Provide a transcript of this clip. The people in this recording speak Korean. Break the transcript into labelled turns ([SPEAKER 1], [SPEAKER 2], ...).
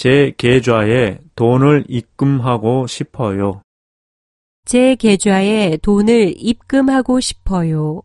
[SPEAKER 1] 제 계좌에 돈을 입금하고 싶어요.
[SPEAKER 2] 제 계좌에 돈을 입금하고 싶어요.